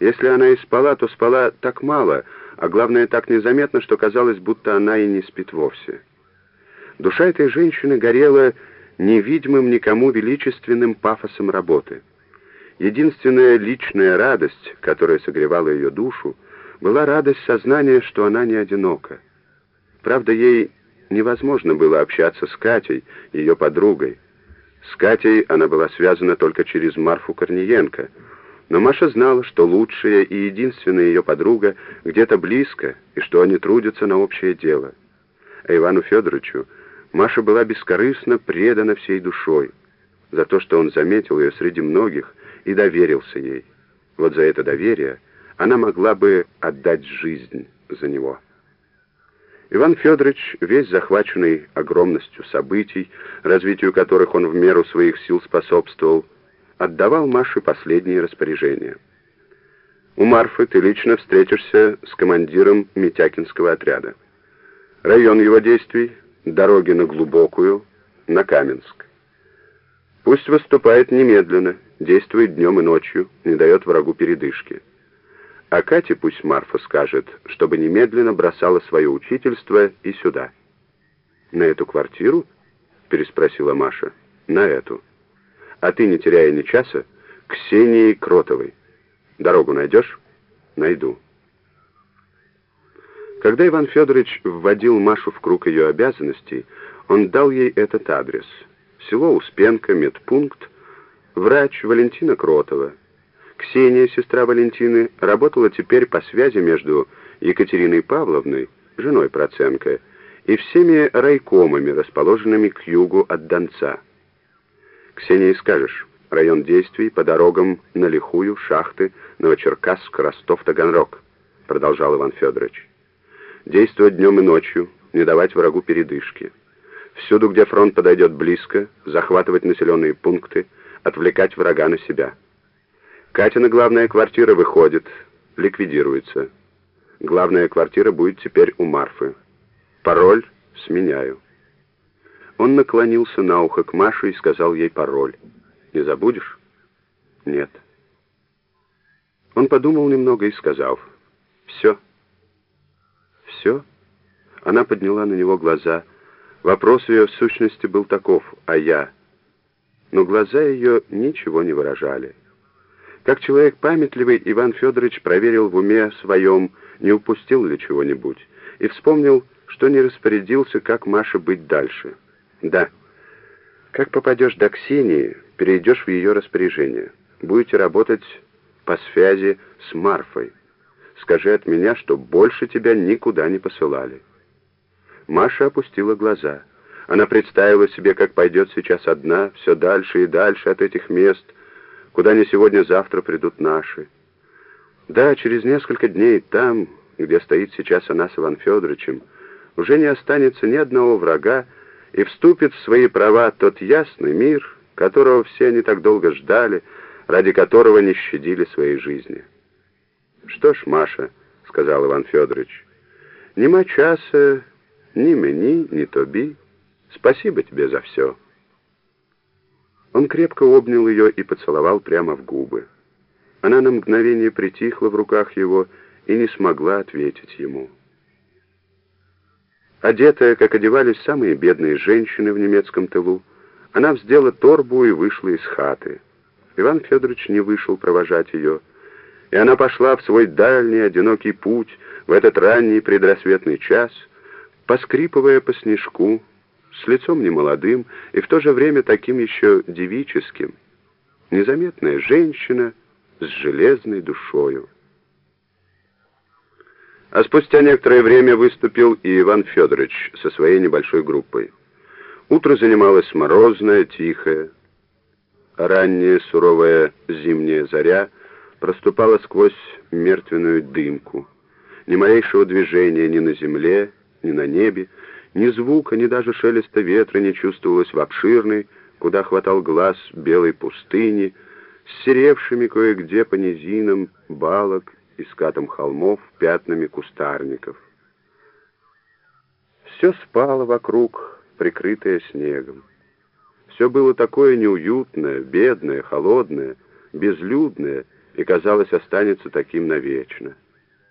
Если она и спала, то спала так мало, а главное так незаметно, что казалось, будто она и не спит вовсе. Душа этой женщины горела невидимым никому величественным пафосом работы. Единственная личная радость, которая согревала ее душу, была радость сознания, что она не одинока. Правда, ей невозможно было общаться с Катей, ее подругой. С Катей она была связана только через Марфу Корниенко, но Маша знала, что лучшая и единственная ее подруга где-то близко, и что они трудятся на общее дело. А Ивану Федоровичу Маша была бескорыстно предана всей душой за то, что он заметил ее среди многих и доверился ей. Вот за это доверие она могла бы отдать жизнь за него. Иван Федорович, весь захваченный огромностью событий, развитию которых он в меру своих сил способствовал, отдавал Маше последние распоряжения. «У Марфы ты лично встретишься с командиром Митякинского отряда. Район его действий — дороги на Глубокую, на Каменск. Пусть выступает немедленно, действует днем и ночью, не дает врагу передышки». А Кате пусть Марфа скажет, чтобы немедленно бросала свое учительство и сюда. «На эту квартиру?» — переспросила Маша. «На эту. А ты, не теряя ни часа, Ксении Кротовой. Дорогу найдешь?» «Найду». Когда Иван Федорович вводил Машу в круг ее обязанностей, он дал ей этот адрес. Село Успенка, медпункт, врач Валентина Кротова — Ксения, сестра Валентины, работала теперь по связи между Екатериной Павловной, женой Проценко, и всеми райкомами, расположенными к югу от Донца. Ксении скажешь, район действий по дорогам на Лихую, Шахты, Новочеркасск, Ростов, Таганрог, продолжал Иван Федорович. Действовать днем и ночью, не давать врагу передышки. Всюду, где фронт подойдет близко, захватывать населенные пункты, отвлекать врага на себя. Катина главная квартира выходит, ликвидируется. Главная квартира будет теперь у Марфы. Пароль сменяю. Он наклонился на ухо к Маше и сказал ей пароль. «Не забудешь?» «Нет». Он подумал немного и сказал. «Все». «Все?» Она подняла на него глаза. Вопрос ее в сущности был таков, а я? Но глаза ее ничего не выражали. Как человек памятливый, Иван Федорович проверил в уме своем, не упустил ли чего-нибудь, и вспомнил, что не распорядился, как Маше быть дальше. Да, как попадешь до Ксении, перейдешь в ее распоряжение. Будете работать по связи с Марфой. Скажи от меня, что больше тебя никуда не посылали. Маша опустила глаза. Она представила себе, как пойдет сейчас одна, все дальше и дальше от этих мест, куда не сегодня-завтра придут наши. Да, через несколько дней там, где стоит сейчас она с Иван Федоровичем, уже не останется ни одного врага, и вступит в свои права тот ясный мир, которого все они так долго ждали, ради которого не щадили своей жизни. «Что ж, Маша», — сказал Иван Федорович, — «нема часа, ни мені, ни тоби. Спасибо тебе за все». Он крепко обнял ее и поцеловал прямо в губы. Она на мгновение притихла в руках его и не смогла ответить ему. Одетая, как одевались самые бедные женщины в немецком тылу, она вздела торбу и вышла из хаты. Иван Федорович не вышел провожать ее, и она пошла в свой дальний одинокий путь в этот ранний предрассветный час, поскрипывая по снежку, с лицом немолодым и в то же время таким еще девическим. Незаметная женщина с железной душою. А спустя некоторое время выступил и Иван Федорович со своей небольшой группой. Утро занималось морозное, тихое. Ранняя суровая зимняя заря проступала сквозь мертвенную дымку. Ни малейшего движения ни на земле, ни на небе, ни звука, ни даже шелеста ветра не чувствовалось в обширной, куда хватал глаз белой пустыни, с серевшими кое-где по низинам балок и скатом холмов пятнами кустарников. Все спало вокруг, прикрытое снегом. Все было такое неуютное, бедное, холодное, безлюдное, и, казалось, останется таким навечно.